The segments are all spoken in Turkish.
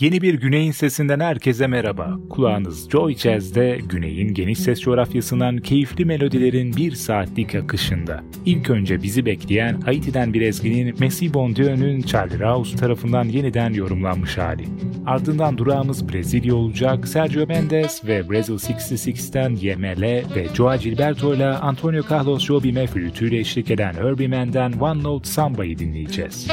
Yeni bir Güney'in sesinden herkese merhaba. Kulağınız Joy Jazz'de Güney'in geniş ses coğrafyasından keyifli melodilerin bir saatlik akışında. İlk önce bizi bekleyen Haiti'den bir ezginin Messi Bon Dieu'nun Charlie Rouse tarafından yeniden yorumlanmış hali. Ardından durağımız Brezilya olacak. Sergio Mendes ve Brazil 66'ten YML ve Joao Gilberto ile Antonio Carlos Jobim'e flütüyle eşlik eden Herbie Man'den One Note Samba'yı dinleyeceğiz.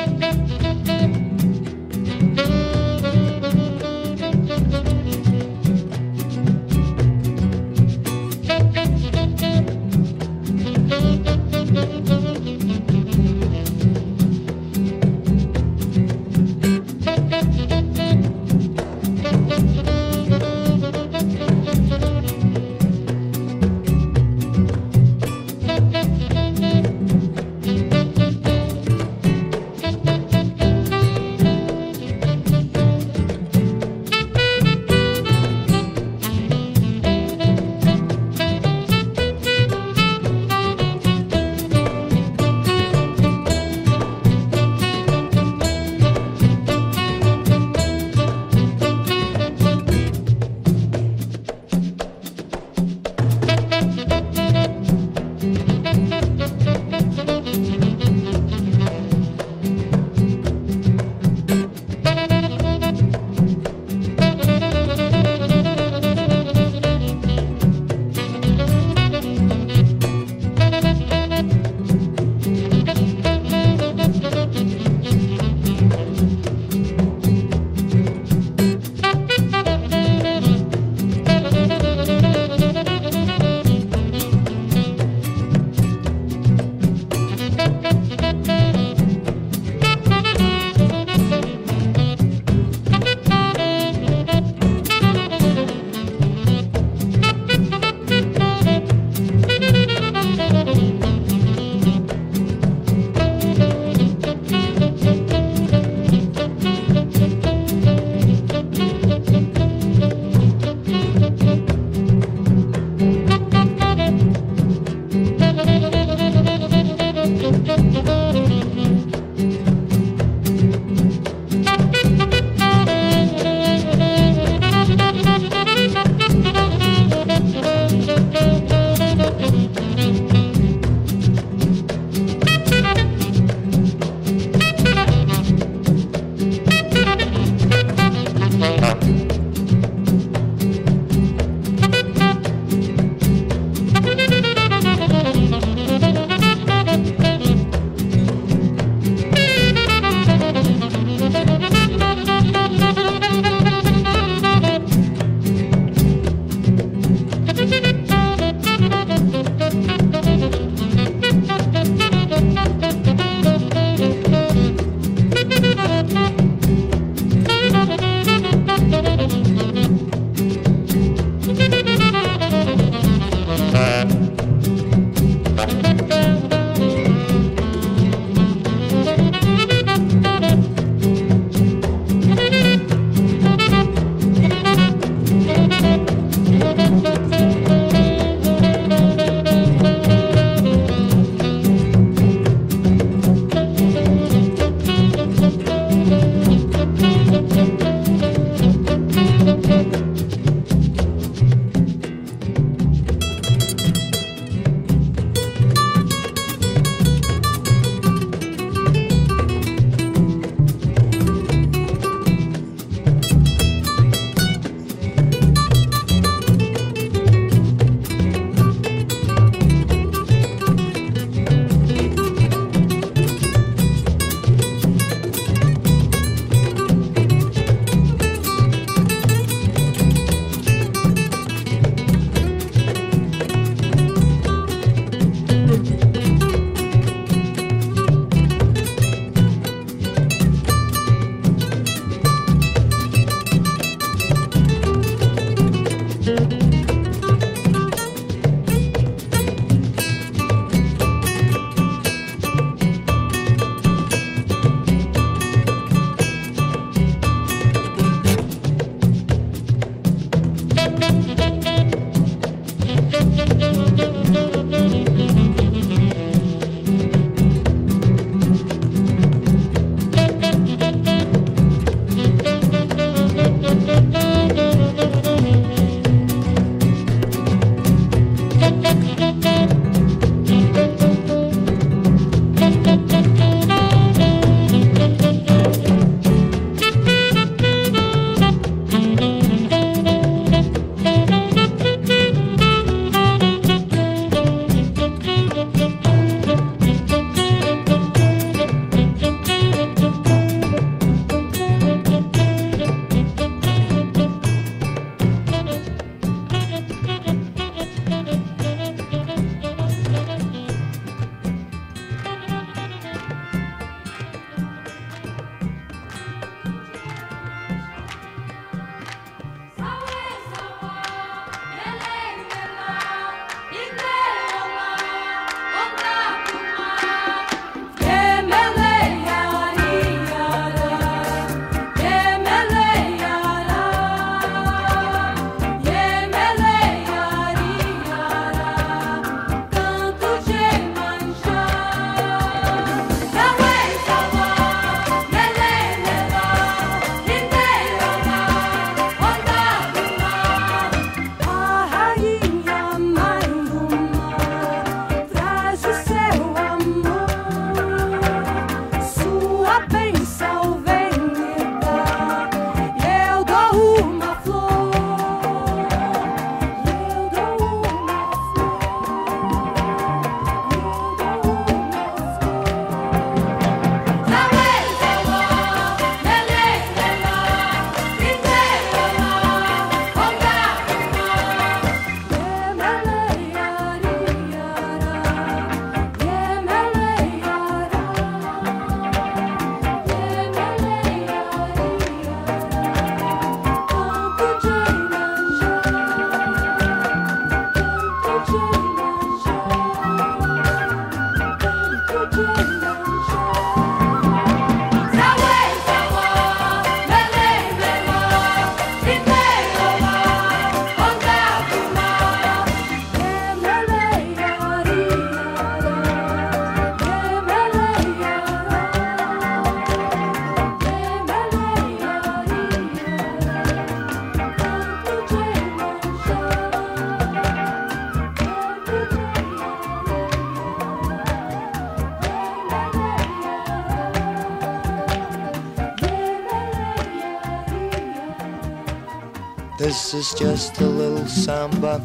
This is just a little samba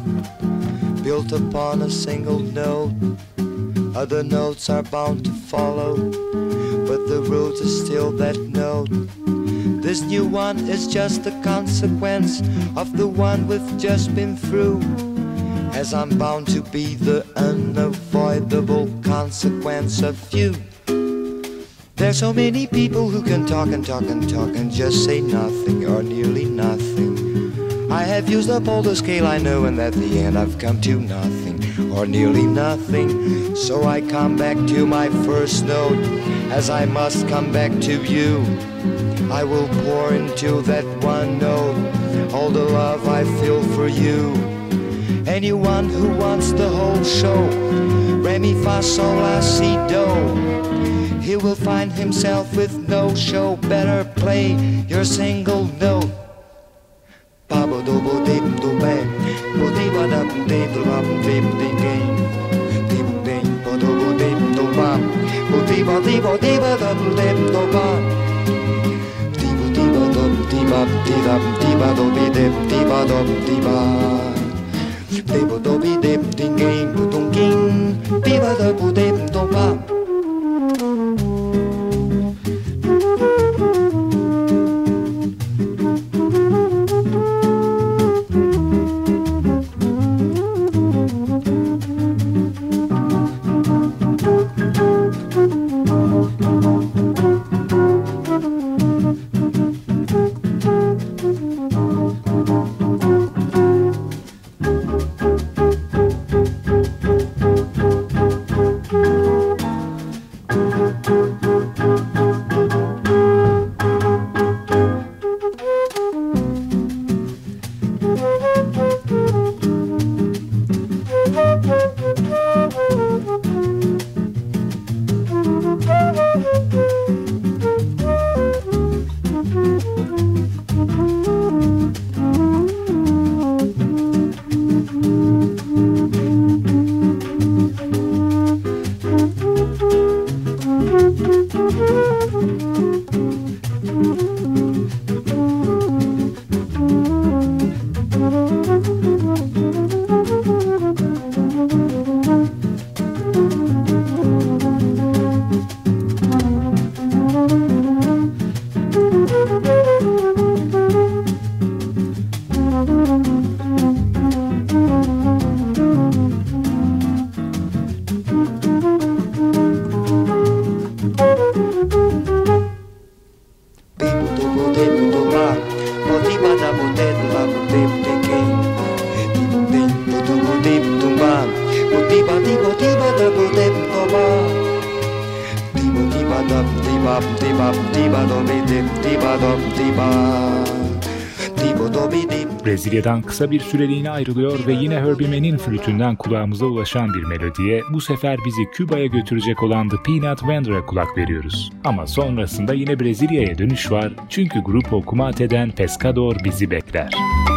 built upon a single note. Other notes are bound to follow, but the root is still that note. This new one is just a consequence of the one we've just been through. As I'm bound to be the unavoidable consequence of you. There's so many people who can talk and talk and talk and just say nothing or nearly nothing. I have used up all the scale I know, and at the end I've come to nothing or nearly nothing. So I come back to my first note, as I must come back to you. I will pour into that one note all the love I feel for you. Anyone who wants the whole show, re mi fa. He will find himself with no show. Better play your single note. diba diba diba do bi dip diba do diba diba do bi dip ding ding dong king diba do bu dip do ba Brezilya'dan kısa bir süreliğine ayrılıyor ve yine Herbie Mann'in flütünden kulağımıza ulaşan bir melodiye bu sefer bizi Küba'ya götürecek olan The Peanut Vendor'a kulak veriyoruz. Ama sonrasında yine Brezilya'ya dönüş var çünkü grup Okumate'den Pescador bizi bekler. que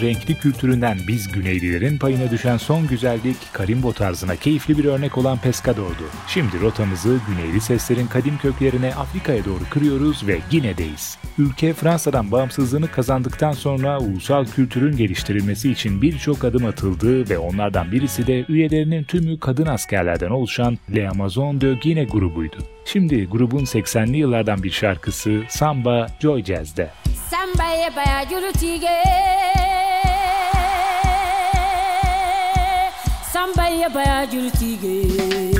Renkli kültüründen biz Güneylilerin payına düşen son güzellik karimbo tarzına keyifli bir örnek olan Pescador'du. Şimdi rotamızı Güneyli seslerin kadim köklerine Afrika'ya doğru kırıyoruz ve Gine'deyiz. Ülke Fransa'dan bağımsızlığını kazandıktan sonra ulusal kültürün geliştirilmesi için birçok adım atıldı ve onlardan birisi de üyelerinin tümü kadın askerlerden oluşan Le Amazon de Guinea grubuydu. Şimdi grubun 80'li yıllardan bir şarkısı Samba Joy Jazz'de. Samba ye jurutige samba ya baya jurtige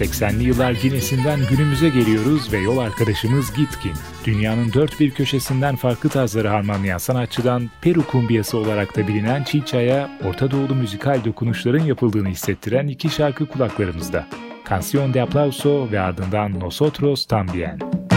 80'li yıllar Guinness'inden günümüze geliyoruz ve yol arkadaşımız Gitkin. Dünyanın dört bir köşesinden farklı tarzları harmanlayan sanatçıdan Peru kumbiyası olarak da bilinen Chicha'ya Orta Doğulu müzikal dokunuşların yapıldığını hissettiren iki şarkı kulaklarımızda. Canción de Aplauso ve ardından Nosotros Tambien.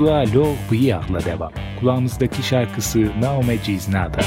Yolculuğa Lo Bıyah'la devam. Kulağımızdaki şarkısı Naome Ciznada.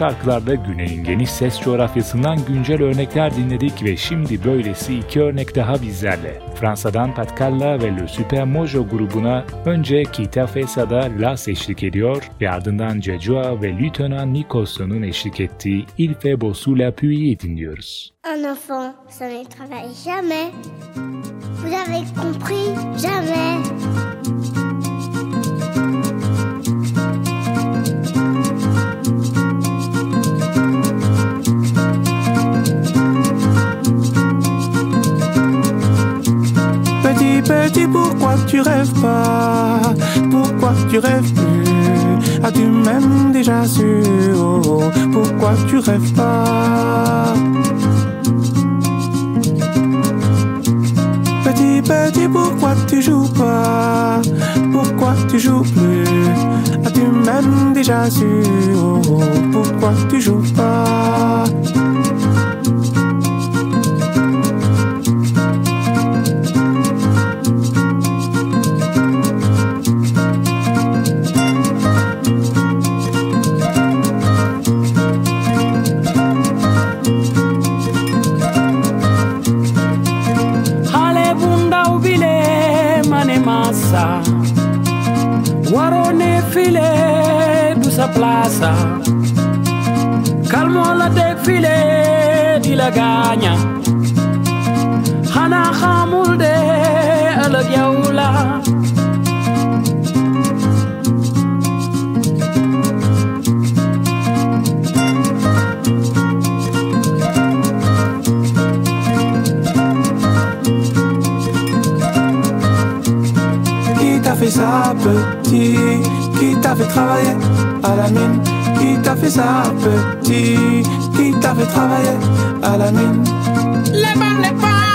Şarkılarda Güney'in geniş ses coğrafyasından güncel örnekler dinledik ve şimdi böylesi iki örnek daha bizlerle. Fransa'dan Patkalla ve Le Super Mojo grubuna önce Kita Fesa'da Las eşlik ediyor ve ardından Cecua ve Lieutenant Nicholson'un eşlik ettiği Il fait beau la pluie dinliyoruz. Un enfant, ça ne travaille jamais. Vous avez compris Jamais. Petit, pourquoi tu rêves pas Pourquoi tu rêves plus? As-tu même déjà su? Pourquoi tu rêves pas? Petit, petit, pourquoi tu joues pas? Pourquoi tu joues plus? As-tu même déjà su? Pourquoi tu joues pas? Plaza. Calmo la défilé di la gagna. Qui t'a fait ça petit Qui t'a fait travailler à la mine. Les les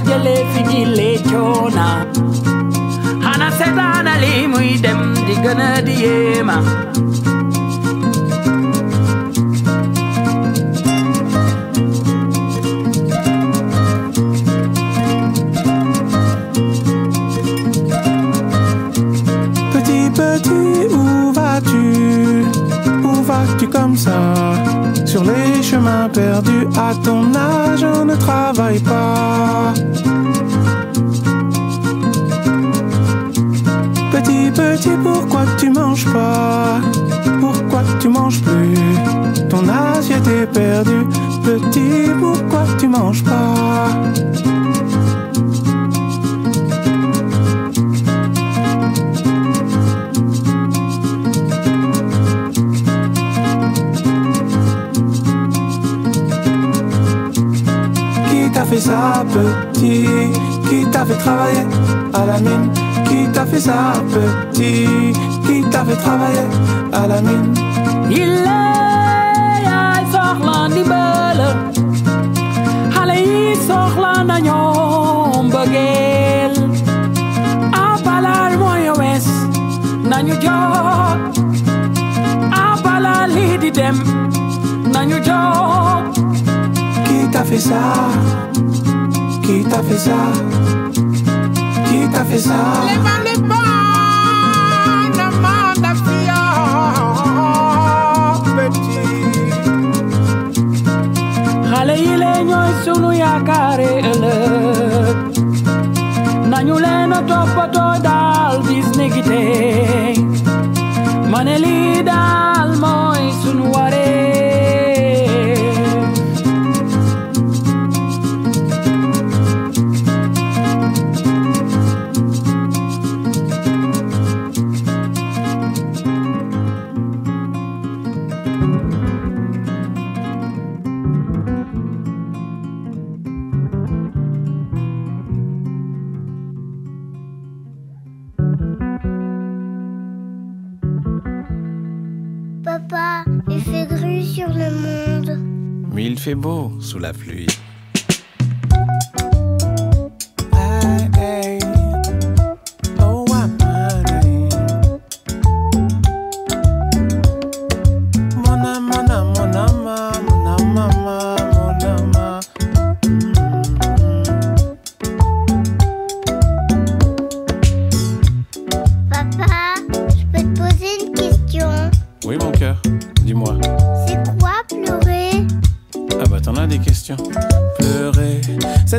jeexala jële fi ji lee coona xana seetaana li muy dem di gën a di yéema Petit, petit, où vas-tu? Où vas-tu comme ça? Sur les chemins perdus, à ton âge, on ne travaille pas. Pourquoi tu manges pas Pourquoi tu manges plus Ton assiette est perdue. Petit, pourquoi tu manges pas Qui t'a fait ça petit Qui t'a fait travailler à la mine Qui t'a fait ça petit T'avais travaillé à la mine. Il est Zorlan i bele. Hale Zorlan a ñoom bëggeel. Abalal mooy wees nañu jóg. Dem nañu jóg. Qui t'a fait ça? Qui t'a fait ça? Qui t'a fait ça? Les mains, les mains. ባለ ይለኞች ስኑ ያካሬ እልክ nañuleno topo todal disnigite maneli fait beau sous la pluie.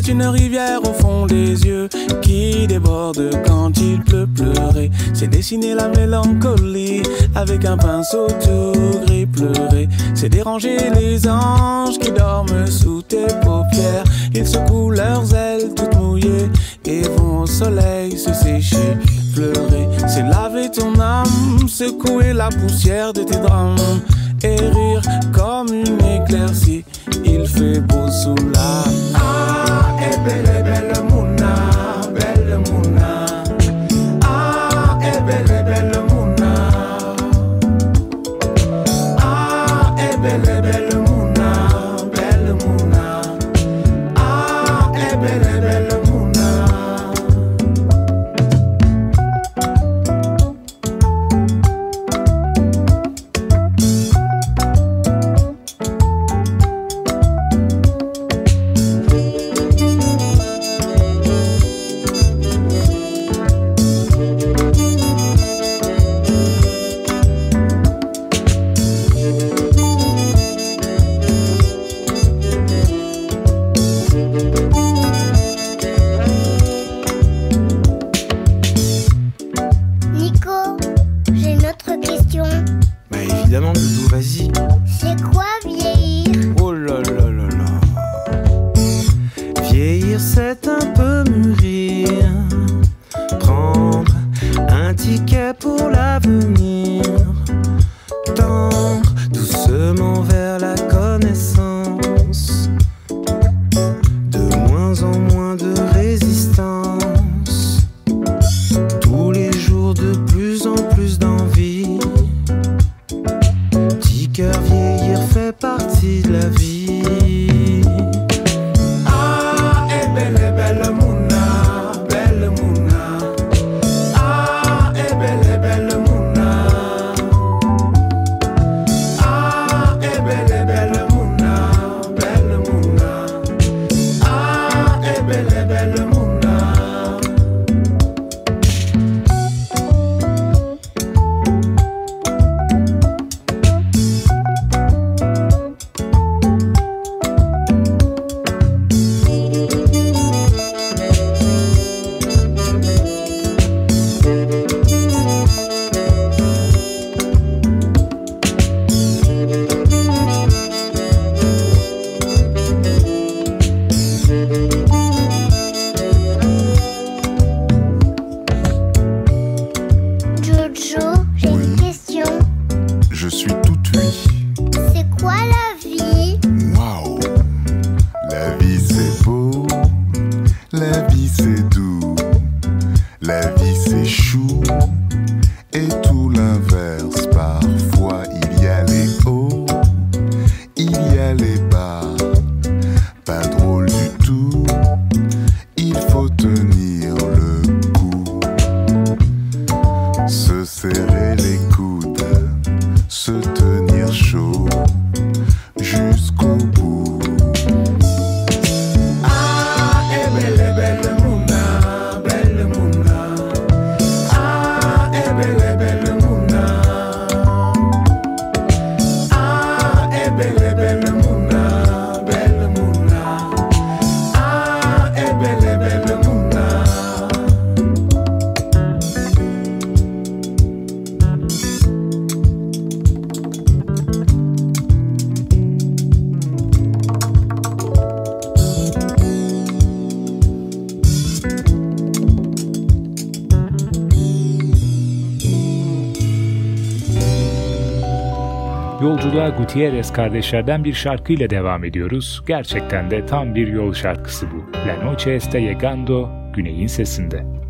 C'est une rivière au fond des yeux qui déborde quand il pleut. Pleurer, c'est dessiner la mélancolie avec un pinceau tout gris. Pleurer, c'est déranger les anges qui dorment sous tes paupières. Ils secouent leurs ailes toutes mouillées et vont au soleil se sécher. Pleurer, c'est laver ton âme, secouer la poussière de tes drames et rire comme une éclaircie. Il fait beau sous la. Epele, ticket pour l'avenir. les coudes. Gutierrez kardeşlerden bir şarkıyla devam ediyoruz. Gerçekten de tam bir yol şarkısı bu. La Noche Está Llegando, Güney'in sesinde.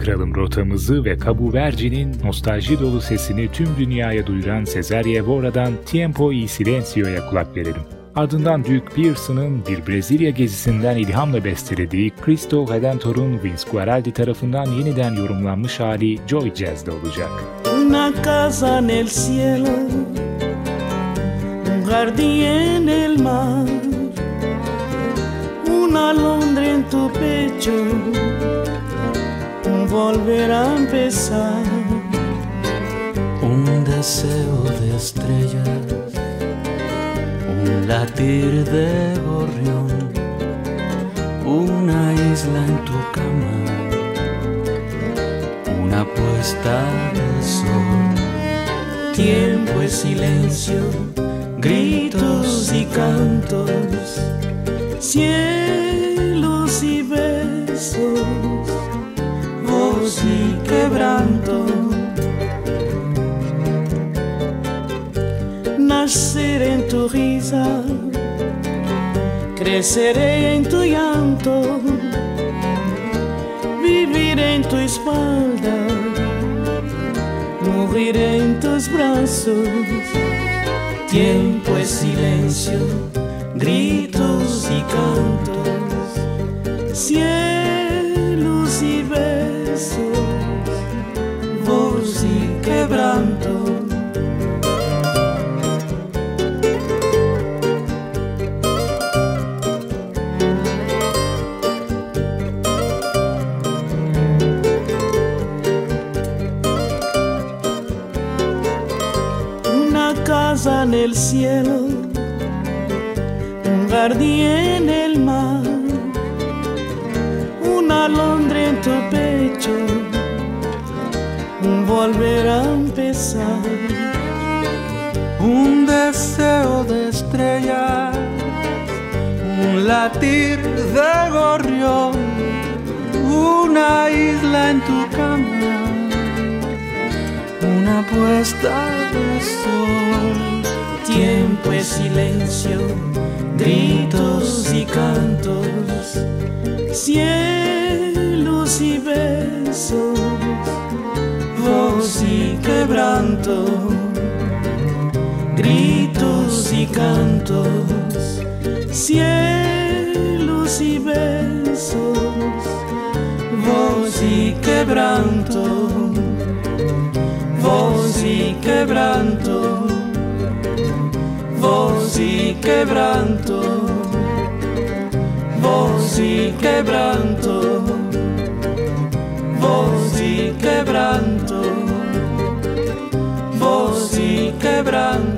Kıralım rotamızı ve Cabo Verde'nin nostalji dolu sesini tüm dünyaya duyuran Cesaria Evora'dan Tiempo y Silencio'ya kulak verelim. Ardından Duke Pearson'ın bir Brezilya gezisinden ilhamla bestelediği Cristo Redentor'un Vince Guaraldi tarafından yeniden yorumlanmış hali Joy Jazz'de olacak. Una casa en el cielo, un jardín en el mar, una alondra en tu pecho, volver a empezar, un deseo de estrellas un latir de gorrión, una isla en tu cama, una puesta de sol, tiempo y silencio, gritos y cantos, cielos y besos, y quebranto nacer en tu risa, creceré en tu llanto, vivir en tu espalda, morir en tus brazos. Tiempo es silencio, gritos y cantos, cielos voz y quebranto. en el cielo, un jardín en el volver a empezar, un deseo de estrellas, un latir de gorrión, una isla en tu cama, una puesta de sol. Tiempo es silencio, gritos y cantos, cielos y besos, voz y quebranto, gritos y cantos, cielos y besos, voz y quebranto, voz y quebranto voz y quebranto, voz y quebranto, voz y quebranto, voz y quebranto.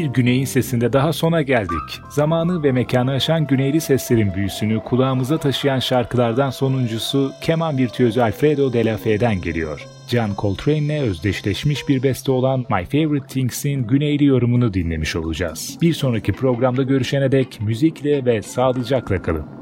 Bir Güney'in sesinde daha sona geldik. Zamanı ve mekanı aşan güneyli seslerin büyüsünü kulağımıza taşıyan şarkılardan sonuncusu keman virtüözü Alfredo de la Fe'den geliyor. John Coltrane'le özdeşleşmiş bir beste olan My Favorite Things'in güneyli yorumunu dinlemiş olacağız. Bir sonraki programda görüşene dek müzikle ve sağlıcakla kalın.